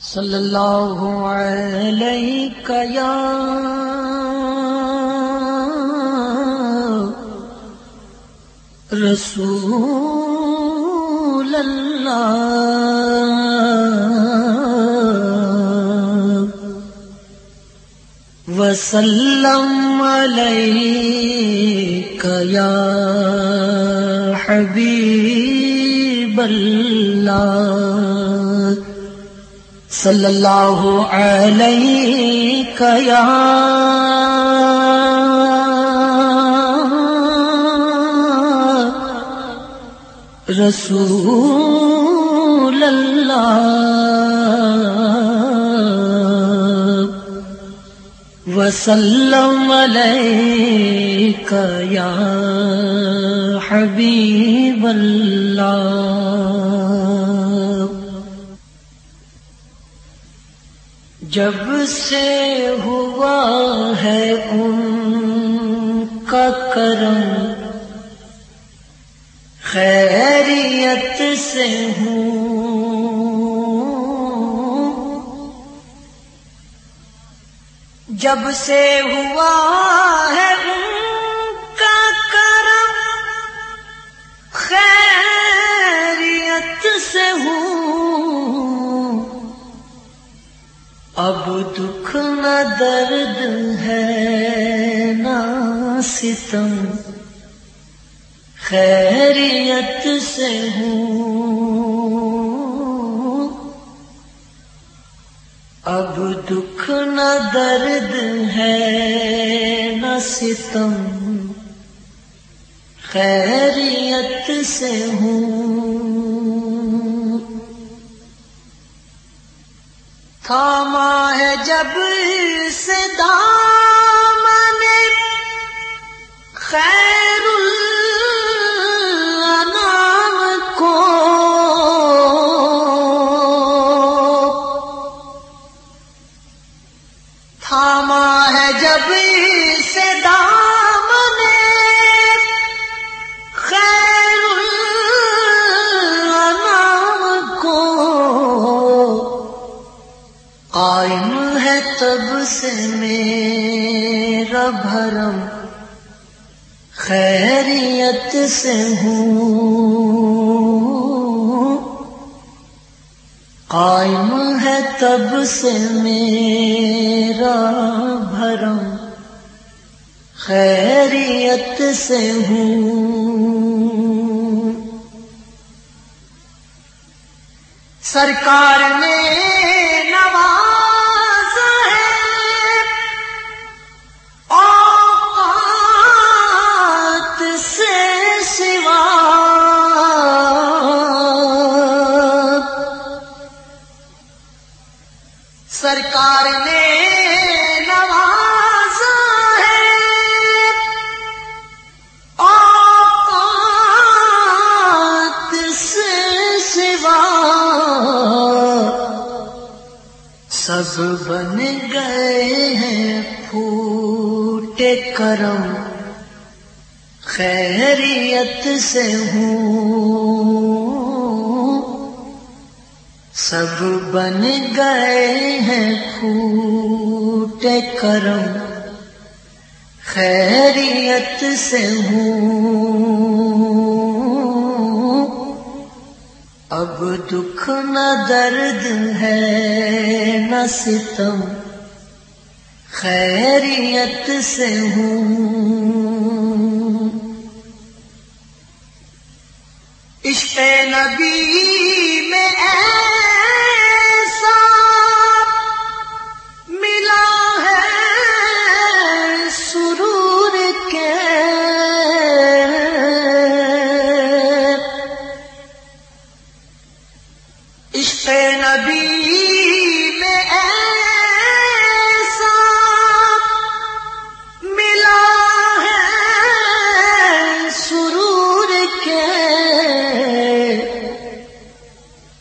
صلی اللہ علیہ یا رسول اللہ وسلم علیک یا حبیب اللہ صلی اللہ علیہ یا رسول اللہ وسلم علیک یا حبیب اللہ جب سے ہوا ہے ان کا کرم، خیریت سے ہوں۔ جب سے ہوا ہے ان کا کرم، خیریت سے ہوں۔ اب دکھ نہ درد ہے نہ ستم۔ خیریت سے ہوں۔ اب دکھ نہ درد ہے نہ ستم۔ خیریت سے ہوں۔ ہے جب سے دامن خیر الانام کو۔ تھاما ہے جب سے دامن تب سے میرا بھرم خیریت سے ہوں۔ قائم ہے تب سے میرا بھرم خیریت سے ہوں۔ سرکار نے سرکار نے نواز ہے۔ اوقات سے سوا سب بن گئے ہیں پھوٹے کرم، خیریت سے ہوں۔ سب بن گئے ہیں پھوٹے کرم۔ خیریت سے ہوں۔ اب دکھ نہ درد ہے، نہ ستم۔ خیریت سے ہوں۔ عشق نبی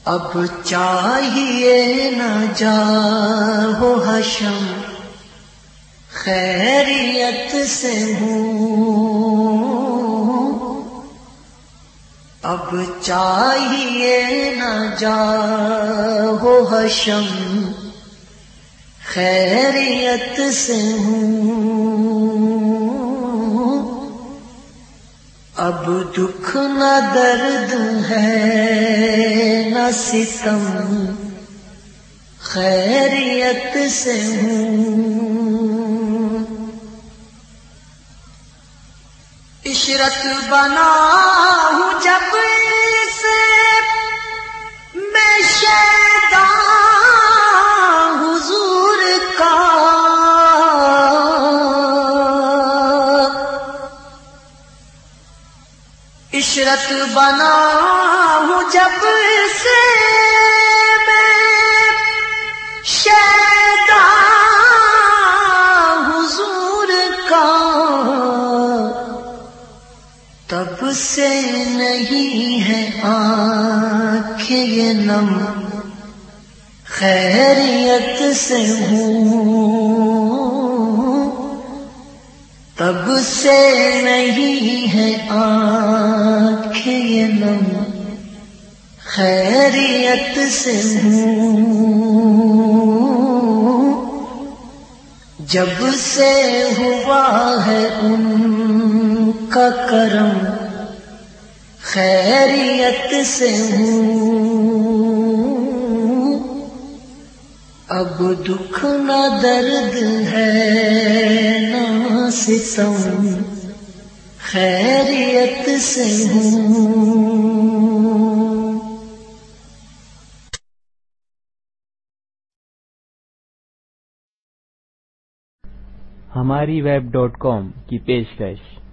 اب چاہیے نہ جا ہو حشم، خیریت سے ہوں۔ اب چاہیے نہ جا ہو حشم، خیریت سے ہوں۔ اب دکھ نہ درد ہے نہ ستم۔ خیریت سے ہوں۔ عشرت بنا ہوں جب عشرت بنا ہوں جب سے میں شیدا حضور کا تب سے نہیں ہے آنکھیں نم، خیریت سے ہوں۔ تب سے نہیں ہے آنکھیں نم، خیریت سے ہوں۔ جب سے ہوا ہے ان کا کرم، خیریت سے ہوں۔ اب دکھ نہ درد ہے۔ ستم خیریت سے ہوں۔ ہماری ویب ڈاٹ کام کی پیشکش۔